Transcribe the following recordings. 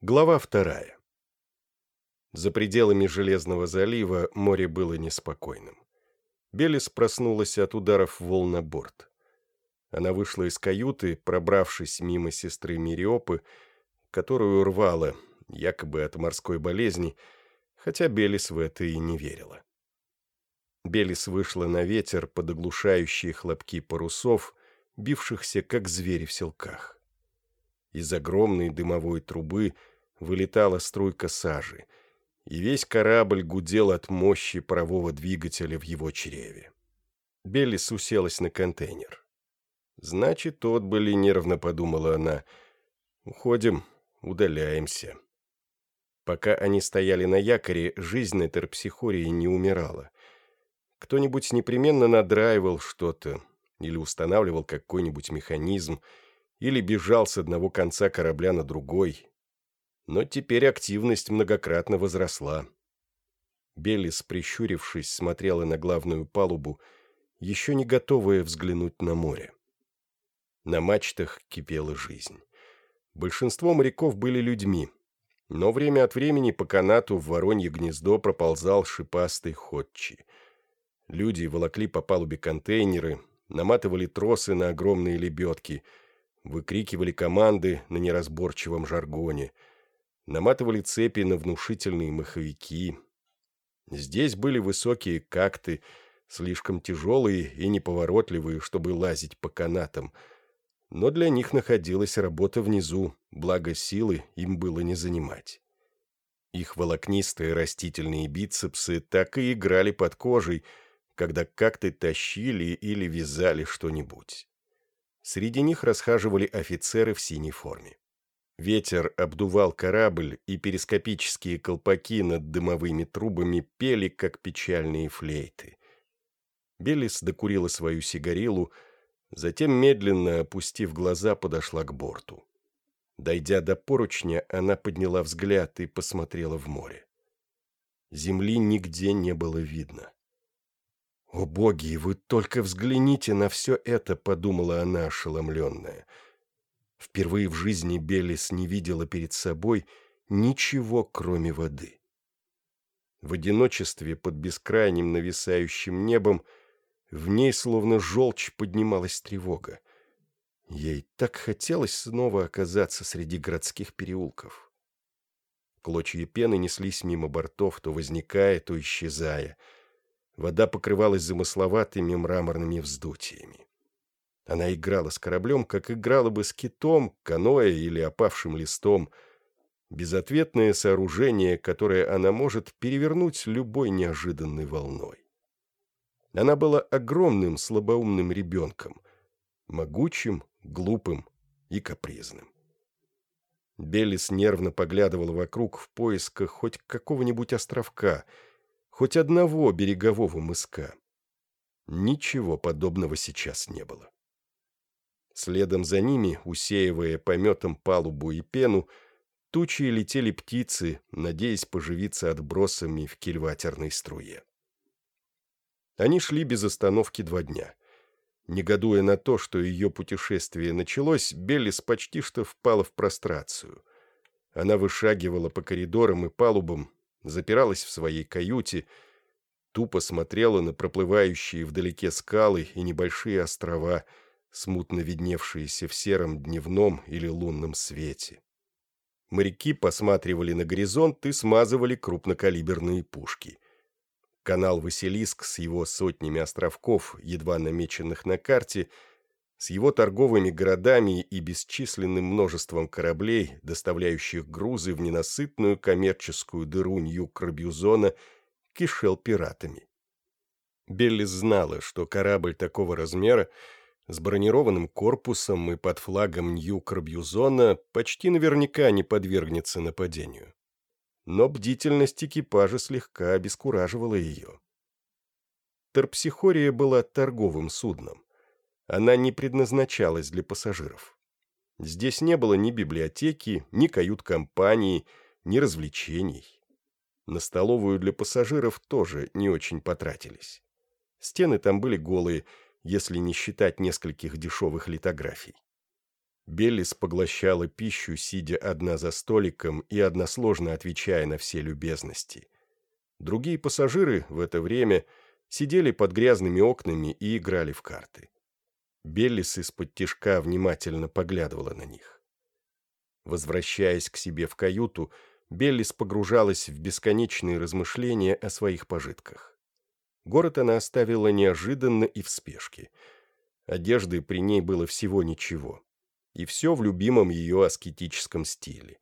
Глава вторая. За пределами Железного залива море было неспокойным. Белис проснулась от ударов волн на борт. Она вышла из каюты, пробравшись мимо сестры Мириопы, которую рвала, якобы от морской болезни, хотя Белис в это и не верила. Белис вышла на ветер под оглушающие хлопки парусов, бившихся, как звери в селках. Из огромной дымовой трубы вылетала струйка сажи, и весь корабль гудел от мощи парового двигателя в его чреве. Беллис уселась на контейнер. «Значит, отбыли», — нервно подумала она. «Уходим, удаляемся». Пока они стояли на якоре, жизнь на терпсихории не умирала. Кто-нибудь непременно надраивал что-то или устанавливал какой-нибудь механизм, или бежал с одного конца корабля на другой. Но теперь активность многократно возросла. Беллис, прищурившись, смотрела на главную палубу, еще не готовая взглянуть на море. На мачтах кипела жизнь. Большинство моряков были людьми, но время от времени по канату в воронье гнездо проползал шипастый ходчи. Люди волокли по палубе контейнеры, наматывали тросы на огромные лебедки — выкрикивали команды на неразборчивом жаргоне, наматывали цепи на внушительные маховики. Здесь были высокие какты, слишком тяжелые и неповоротливые, чтобы лазить по канатам, но для них находилась работа внизу, благо силы им было не занимать. Их волокнистые растительные бицепсы так и играли под кожей, когда как-то тащили или вязали что-нибудь. Среди них расхаживали офицеры в синей форме. Ветер обдувал корабль, и перископические колпаки над дымовыми трубами пели, как печальные флейты. Белис докурила свою сигарилу, затем, медленно опустив глаза, подошла к борту. Дойдя до поручня, она подняла взгляд и посмотрела в море. Земли нигде не было видно. «О боги, вы только взгляните на все это», — подумала она ошеломленная. Впервые в жизни Белис не видела перед собой ничего, кроме воды. В одиночестве под бескрайним нависающим небом в ней словно желчь поднималась тревога. Ей так хотелось снова оказаться среди городских переулков. Клочья пены неслись мимо бортов, то возникая, то исчезая — Вода покрывалась замысловатыми мраморными вздутиями. Она играла с кораблем, как играла бы с китом, каноэ или опавшим листом. Безответное сооружение, которое она может перевернуть любой неожиданной волной. Она была огромным слабоумным ребенком, могучим, глупым и капризным. Беллис нервно поглядывала вокруг в поисках хоть какого-нибудь островка — хоть одного берегового мыска. Ничего подобного сейчас не было. Следом за ними, усеивая пометом палубу и пену, тучи летели птицы, надеясь поживиться отбросами в кильватерной струе. Они шли без остановки два дня. Негодуя на то, что ее путешествие началось, Беллис почти что впала в прострацию. Она вышагивала по коридорам и палубам, запиралась в своей каюте, тупо смотрела на проплывающие вдалеке скалы и небольшие острова, смутно видневшиеся в сером дневном или лунном свете. Моряки посматривали на горизонт и смазывали крупнокалиберные пушки. Канал Василиск с его сотнями островков, едва намеченных на карте – с его торговыми городами и бесчисленным множеством кораблей, доставляющих грузы в ненасытную коммерческую дыру Нью-Крабьюзона, кишел пиратами. Беллис знала, что корабль такого размера с бронированным корпусом и под флагом Нью-Крабьюзона почти наверняка не подвергнется нападению. Но бдительность экипажа слегка обескураживала ее. Терпсихория была торговым судном. Она не предназначалась для пассажиров. Здесь не было ни библиотеки, ни кают-компании, ни развлечений. На столовую для пассажиров тоже не очень потратились. Стены там были голые, если не считать нескольких дешевых литографий. Беллис поглощала пищу, сидя одна за столиком и односложно отвечая на все любезности. Другие пассажиры в это время сидели под грязными окнами и играли в карты. Беллис исподтишка внимательно поглядывала на них. Возвращаясь к себе в каюту, Беллис погружалась в бесконечные размышления о своих пожитках. Город она оставила неожиданно и в спешке. Одежды при ней было всего ничего. И все в любимом ее аскетическом стиле.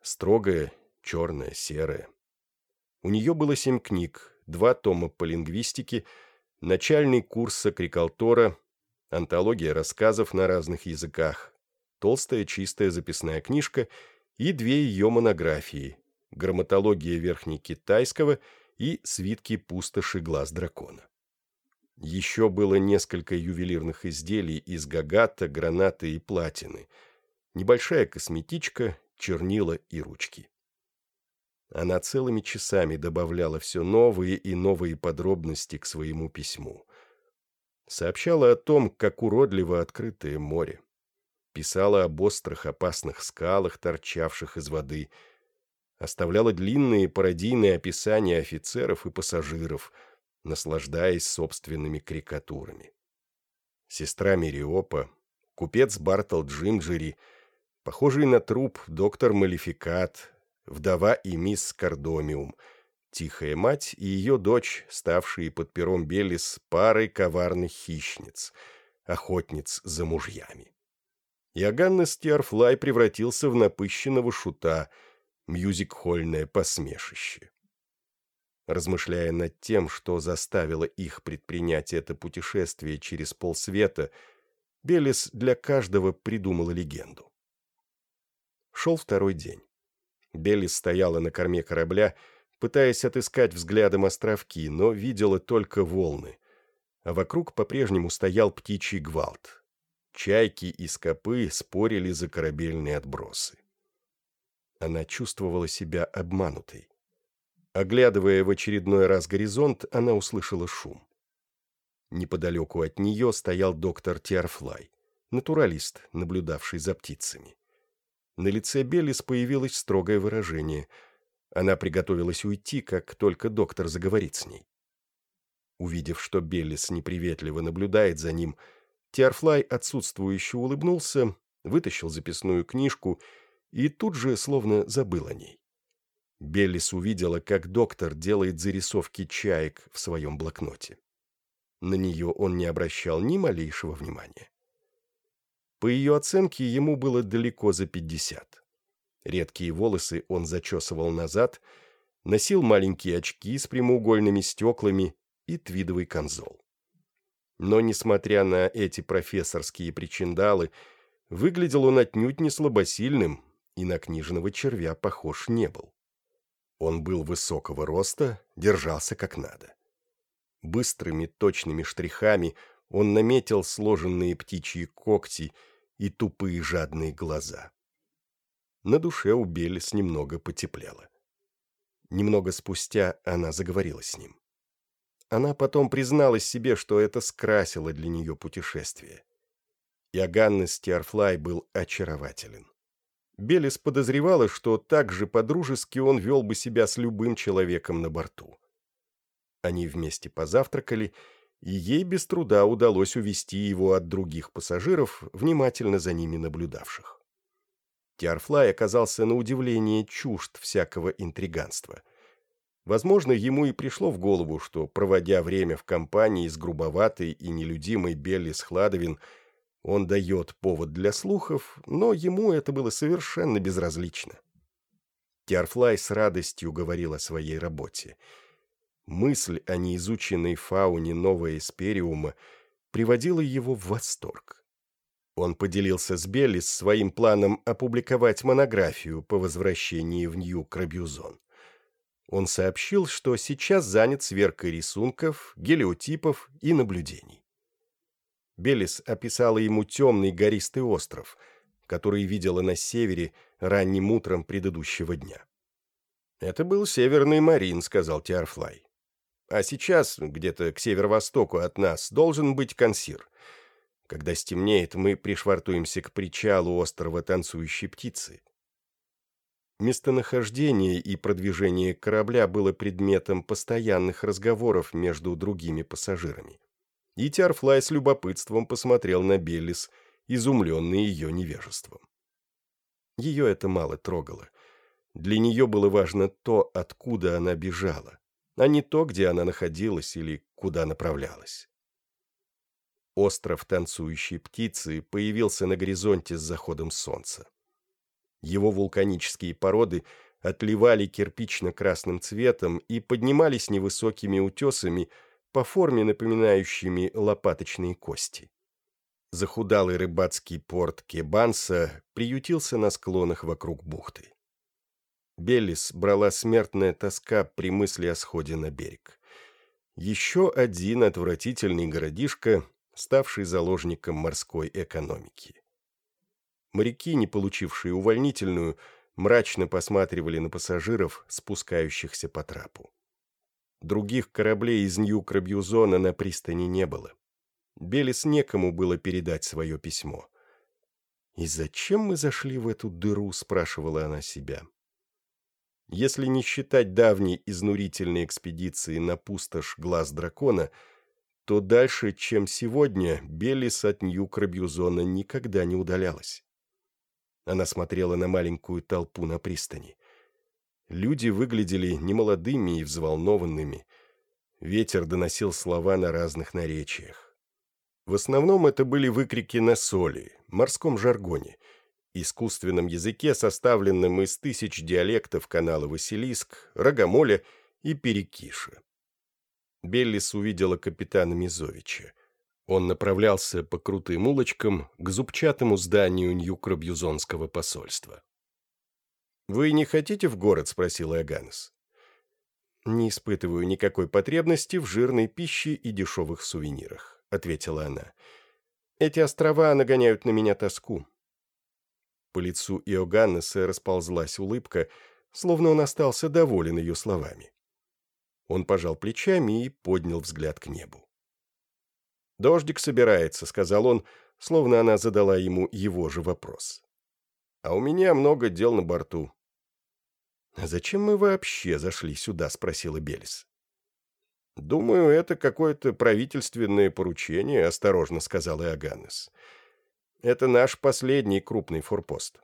Строгое, черное, серое. У нее было семь книг, два тома по лингвистике, начальный курс сакрикалтора, антология рассказов на разных языках, толстая чистая записная книжка и две ее монографии «Грамматология верхнекитайского» и «Свитки пустоши глаз дракона». Еще было несколько ювелирных изделий из гагата, граната и платины, небольшая косметичка, чернила и ручки. Она целыми часами добавляла все новые и новые подробности к своему письму. Сообщала о том, как уродливо открытое море. Писала об острых опасных скалах, торчавших из воды. Оставляла длинные пародийные описания офицеров и пассажиров, наслаждаясь собственными карикатурами. Сестра Мериопа, купец Бартол Джимджери, похожий на труп доктор Малификат, вдова и мисс Кардомиум, тихая мать и ее дочь, ставшие под пером Белис парой коварных хищниц, охотниц за мужьями. Иоганн Стиарфлай превратился в напыщенного шута, мюзик-хольное посмешище. Размышляя над тем, что заставило их предпринять это путешествие через полсвета, Белис для каждого придумала легенду. Шел второй день. Беллис стояла на корме корабля, пытаясь отыскать взглядом островки, но видела только волны. А вокруг по-прежнему стоял птичий гвалт. Чайки и скопы спорили за корабельные отбросы. Она чувствовала себя обманутой. Оглядывая в очередной раз горизонт, она услышала шум. Неподалеку от нее стоял доктор Тиарфлай, натуралист, наблюдавший за птицами. На лице Беллис появилось строгое выражение. Она приготовилась уйти, как только доктор заговорит с ней. Увидев, что Беллис неприветливо наблюдает за ним, Тиарфлай отсутствующе улыбнулся, вытащил записную книжку и тут же словно забыл о ней. Беллис увидела, как доктор делает зарисовки чаек в своем блокноте. На нее он не обращал ни малейшего внимания. По ее оценке, ему было далеко за пятьдесят. Редкие волосы он зачесывал назад, носил маленькие очки с прямоугольными стеклами и твидовый камзол. Но, несмотря на эти профессорские причиндалы, выглядел он отнюдь не слабосильным и на книжного червя похож не был. Он был высокого роста, держался как надо. Быстрыми точными штрихами он наметил сложенные птичьи когти — и тупые жадные глаза. На душе у Белис немного потеплело. Немного спустя она заговорила с ним. Она потом призналась себе, что это скрасило для нее путешествие. Иоганн Стиарфлай был очарователен. Белис подозревала, что так же по-дружески он вел бы себя с любым человеком на борту. Они вместе позавтракали, и ей без труда удалось увести его от других пассажиров, внимательно за ними наблюдавших. Тиарфлай оказался на удивление чужд всякого интриганства. Возможно, ему и пришло в голову, что, проводя время в компании с грубоватой и нелюдимой Белли Схладовин, он дает повод для слухов, но ему это было совершенно безразлично. Тиарфлай с радостью говорил о своей работе — Мысль о неизученной фауне нового эспериума приводила его в восторг. Он поделился с Беллис своим планом опубликовать монографию по возвращении в Нью-Крабюзон. Он сообщил, что сейчас занят сверкой рисунков, гелиотипов и наблюдений. Беллис описала ему темный гористый остров, который видела на севере ранним утром предыдущего дня. «Это был Северный Марин», — сказал Тиарфлай. А сейчас, где-то к северо-востоку от нас, должен быть консир. Когда стемнеет, мы пришвартуемся к причалу острова Танцующей Птицы. Местонахождение и продвижение корабля было предметом постоянных разговоров между другими пассажирами. И Тярфлай с любопытством посмотрел на Беллис, изумленный ее невежеством. Ее это мало трогало. Для нее было важно то, откуда она бежала, а не то, где она находилась или куда направлялась. Остров танцующей птицы появился на горизонте с заходом солнца. Его вулканические породы отливали кирпично-красным цветом и поднимались невысокими утесами, по форме напоминающими лопаточные кости. Захудалый рыбацкий порт Кебанса приютился на склонах вокруг бухты. Беллис брала смертная тоска при мысли о сходе на берег. Еще один отвратительный городишко, ставший заложником морской экономики. Моряки, не получившие увольнительную, мрачно посматривали на пассажиров, спускающихся по трапу. Других кораблей из Нью-Крабьюзона на пристани не было. Белис некому было передать свое письмо. «И зачем мы зашли в эту дыру?» — спрашивала она себя. Если не считать давней изнурительной экспедиции на пустошь Глаз Дракона, то дальше, чем сегодня, Белис от Нью-Крабьюзона никогда не удалялась. Она смотрела на маленькую толпу на пристани. Люди выглядели немолодыми и взволнованными. Ветер доносил слова на разных наречиях. В основном это были выкрики на соли, морском жаргоне, искусственном языке, составленном из тысяч диалектов канала Василиск, Рогомоля и Перекиша. Беллис увидела капитана Мизовича. Он направлялся по крутым улочкам к зубчатому зданию Нью-Крабьюзонского посольства. «Вы не хотите в город?» — спросил Иоганнес. «Не испытываю никакой потребности в жирной пище и дешевых сувенирах», — ответила она. «Эти острова нагоняют на меня тоску». По лицу Иоганнеса расползлась улыбка, словно он остался доволен ее словами. Он пожал плечами и поднял взгляд к небу. «Дождик собирается», — сказал он, словно она задала ему его же вопрос. «А у меня много дел на борту». «А зачем мы вообще зашли сюда?» — спросила Белис. «Думаю, это какое-то правительственное поручение», — осторожно сказал Иоганнес. «Это наш последний крупный форпост.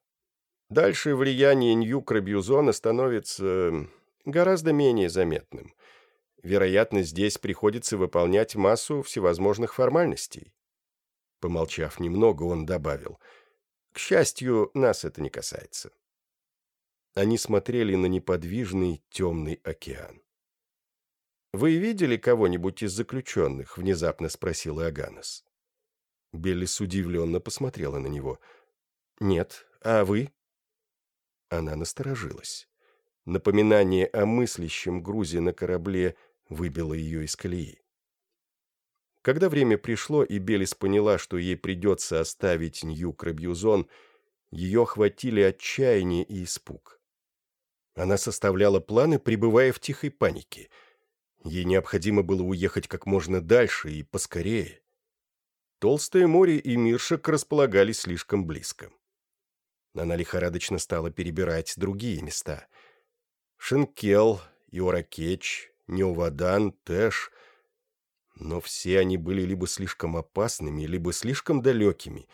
Дальше влияние Нью-Крабьюзона становится гораздо менее заметным. Вероятно, здесь приходится выполнять массу всевозможных формальностей. Помолчав немного, он добавил, «К счастью, нас это не касается». Они смотрели на неподвижный темный океан. «Вы видели кого-нибудь из заключенных?» — внезапно спросил Аганес. Беллис удивленно посмотрела на него. «Нет, а вы?» Она насторожилась. Напоминание о мыслящем грузе на корабле выбило ее из колеи. Когда время пришло, и Белис поняла, что ей придется оставить Нью-Крабьюзон, ее охватили отчаяние и испуг. Она составляла планы, пребывая в тихой панике. Ей необходимо было уехать как можно дальше и поскорее. Толстое море и Миршек располагались слишком близко. Она лихорадочно стала перебирать другие места. Шенкел, Иоракеч, Неовадан, Тэш. Но все они были либо слишком опасными, либо слишком далекими,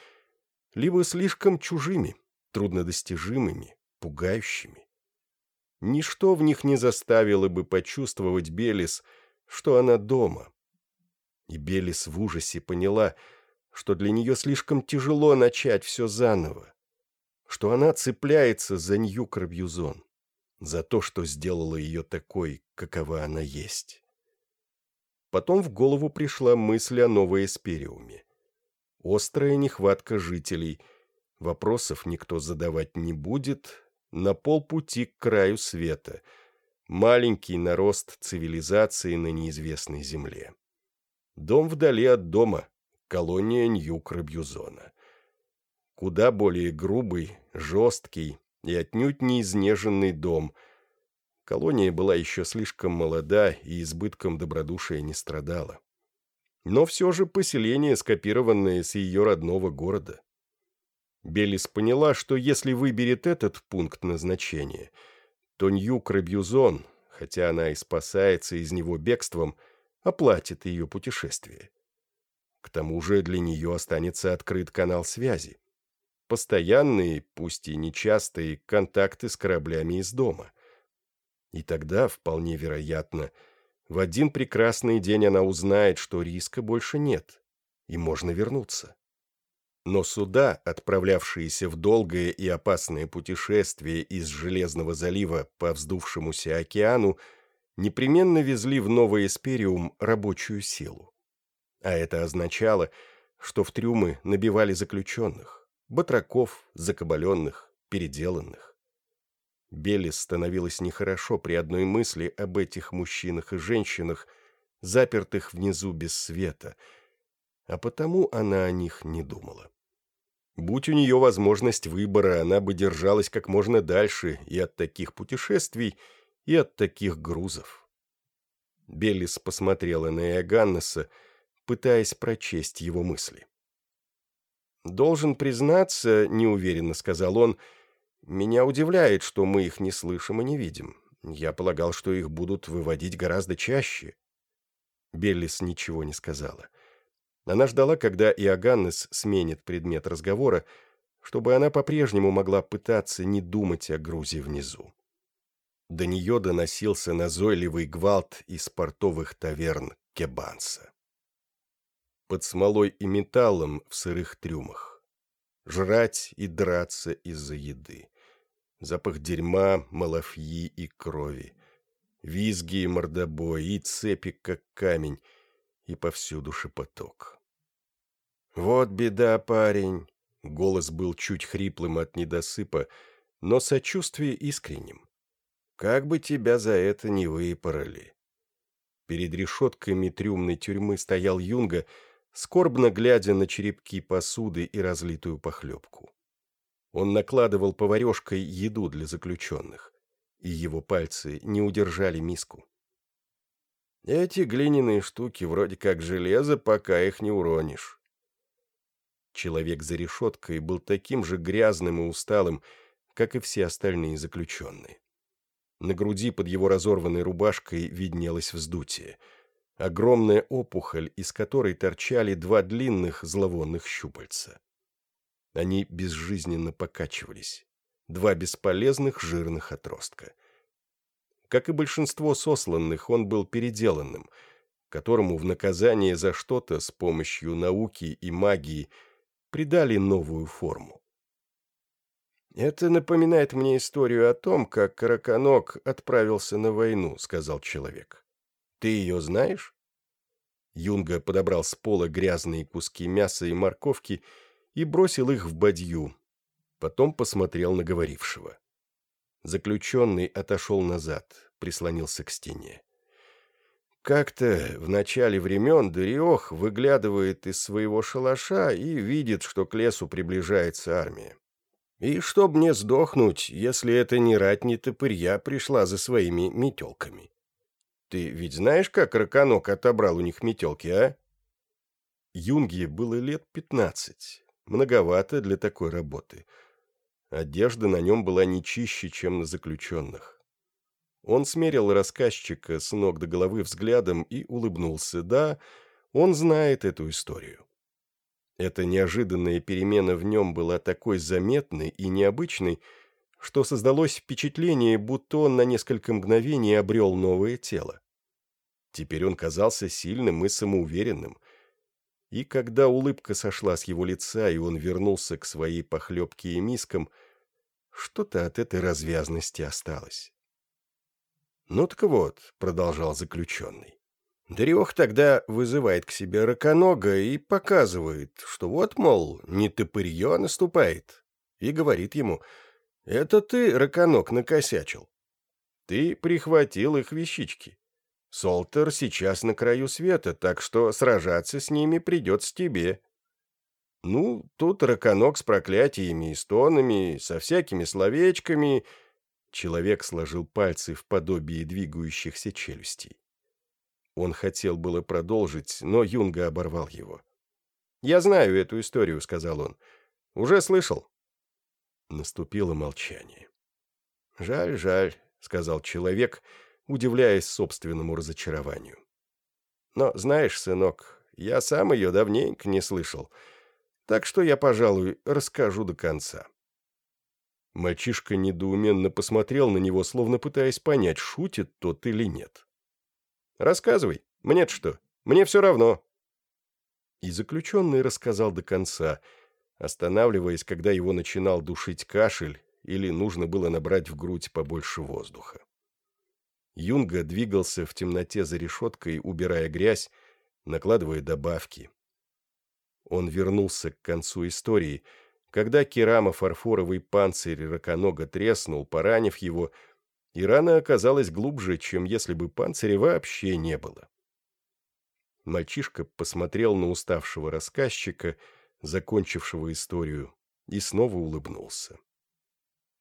либо слишком чужими, труднодостижимыми, пугающими. Ничто в них не заставило бы почувствовать Белис, что она дома. И Белис в ужасе поняла, что для нее слишком тяжело начать все заново, что она цепляется за Нью-Крабьюзон за то, что сделала ее такой, какова она есть. Потом в голову пришла мысль о новой эспериуме. Острая нехватка жителей, вопросов никто задавать не будет, на полпути к краю света, маленький нарост цивилизации на неизвестной земле. Дом вдали от дома, колония Нью-Крабьюзона. Куда более грубый, жесткий, и отнюдь не изнеженный дом. Колония была еще слишком молода и избытком добродушия не страдала. но все же поселение, скопированное с ее родного города. Белис поняла, что если выберет этот пункт назначения, то Нью-Крабьюзон, хотя она и спасается из него бегством, оплатит ее путешествие. К тому же для нее останется открыт канал связи. Постоянные, пусть и нечастые, контакты с кораблями из дома. И тогда, вполне вероятно, в один прекрасный день она узнает, что риска больше нет, и можно вернуться. Но суда, отправлявшиеся в долгое и опасное путешествие из Железного залива по вздувшемуся океану, непременно везли в Новый Эспериум рабочую силу. А это означало, что в трюмы набивали заключенных, батраков, закабаленных, переделанных. Белис становилось нехорошо при одной мысли об этих мужчинах и женщинах, запертых внизу без света, а потому она о них не думала. Будь у нее возможность выбора, она бы держалась как можно дальше и от таких путешествий, и от таких грузов. Беллис посмотрела на Иоганнеса, пытаясь прочесть его мысли. «Должен признаться, — неуверенно сказал он, — меня удивляет, что мы их не слышим и не видим. Я полагал, что их будут выводить гораздо чаще». Беллис ничего не сказала. — она ждала, когда Иоганнес сменит предмет разговора, чтобы она по-прежнему могла пытаться не думать о грузе внизу. До нее доносился назойливый гвалт из портовых таверн Кебанса. Под смолой и металлом в сырых трюмах. Жрать и драться из-за еды. Запах дерьма, малафьи и крови. Визги и мордобой, и цепи, как камень, и повсюду шепоток. «Вот беда, парень!» Голос был чуть хриплым от недосыпа, но сочувствие искренним. «Как бы тебя за это не выпороли!» Перед решетками трюмной тюрьмы стоял Юнга, скорбно глядя на черепки посуды и разлитую похлебку. Он накладывал поварешкой еду для заключенных, и его пальцы не удержали миску. Эти глиняные штуки вроде как железо, пока их не уронишь. Человек за решеткой был таким же грязным и усталым, как и все остальные заключенные. На груди под его разорванной рубашкой виднелось вздутие. Огромная опухоль, из которой торчали два длинных зловонных щупальца. Они безжизненно покачивались. Два бесполезных жирных отростка — как и большинство сосланных, он был переделанным, которому в наказание за что-то с помощью науки и магии придали новую форму. «Это напоминает мне историю о том, как Караканок отправился на войну», — сказал человек. «Ты ее знаешь?» Юнга подобрал с пола грязные куски мяса и морковки и бросил их в бадью. Потом посмотрел на говорившего. Заключенный отошел назад, прислонился к стене. Как-то в начале времен Дариох выглядывает из своего шалаша и видит, что к лесу приближается армия. И чтоб мне сдохнуть, если это не рать, не топырья пришла за своими метелками. Ты ведь знаешь, как Раканок отобрал у них метелки, а? Юнге было лет пятнадцать. Многовато для такой работы — Одежда на нем была не чище, чем на заключенных. Он смерил рассказчика с ног до головы взглядом и улыбнулся. Да, он знает эту историю. Эта неожиданная перемена в нем была такой заметной и необычной, что создалось впечатление, будто он на несколько мгновений обрел новое тело. Теперь он казался сильным и самоуверенным. И когда улыбка сошла с его лица, и он вернулся к своей похлебке и мискам – что-то от этой развязности осталось. «Ну так вот», — продолжал заключенный, — Дрёх тогда вызывает к себе раконога и показывает, что вот, мол, не топырье наступает, и говорит ему, «Это ты, раконог, накосячил. Ты прихватил их вещички. Солтер сейчас на краю света, так что сражаться с ними придется тебе». Ну, тут раконок с проклятиями и стонами, со всякими словечками. Человек сложил пальцы в подобии двигающихся челюстей. Он хотел было продолжить, но Юнга оборвал его. «Я знаю эту историю», — сказал он. «Уже слышал». Наступило молчание. «Жаль, жаль», — сказал человек, удивляясь собственному разочарованию. «Но знаешь, сынок, я сам ее давненько не слышал, так что я, пожалуй, расскажу до конца». Мальчишка недоуменно посмотрел на него, словно пытаясь понять, шутит тот или нет. «Рассказывай. Мне-то что? Мне все равно». И заключенный рассказал до конца, останавливаясь, когда его начинал душить кашель или нужно было набрать в грудь побольше воздуха. Юнга двигался в темноте за решеткой, убирая грязь, накладывая добавки. Он вернулся к концу истории — когда керамо-фарфоровый панцирь раконога треснул, поранив его, и рана оказалась глубже, чем если бы панциря вообще не было. Мальчишка посмотрел на уставшего рассказчика, закончившего историю, и снова улыбнулся.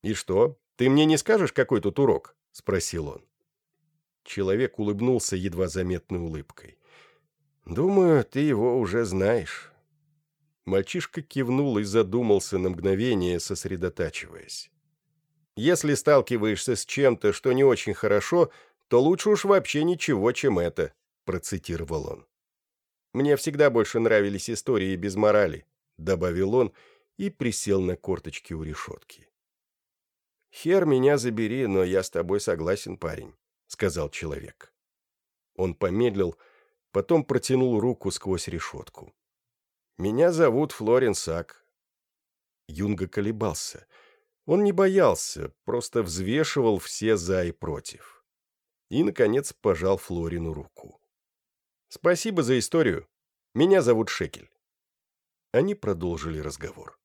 «И что, ты мне не скажешь, какой тут урок?» — спросил он. Человек улыбнулся едва заметной улыбкой. «Думаю, ты его уже знаешь». Мальчишка кивнул и задумался на мгновение, сосредотачиваясь. «Если сталкиваешься с чем-то, что не очень хорошо, то лучше уж вообще ничего, чем это», — процитировал он. «Мне всегда больше нравились истории без морали», — добавил он и присел на корточки у решетки. «Хер меня забери, но я с тобой согласен, парень», — сказал человек. Он помедлил, потом протянул руку сквозь решетку. Меня зовут Флорин Сак». Юнга колебался. Он не боялся, просто взвешивал все «за» и «против». И, наконец, пожал Флорину руку. «Спасибо за историю. Меня зовут Шекель». Они продолжили разговор.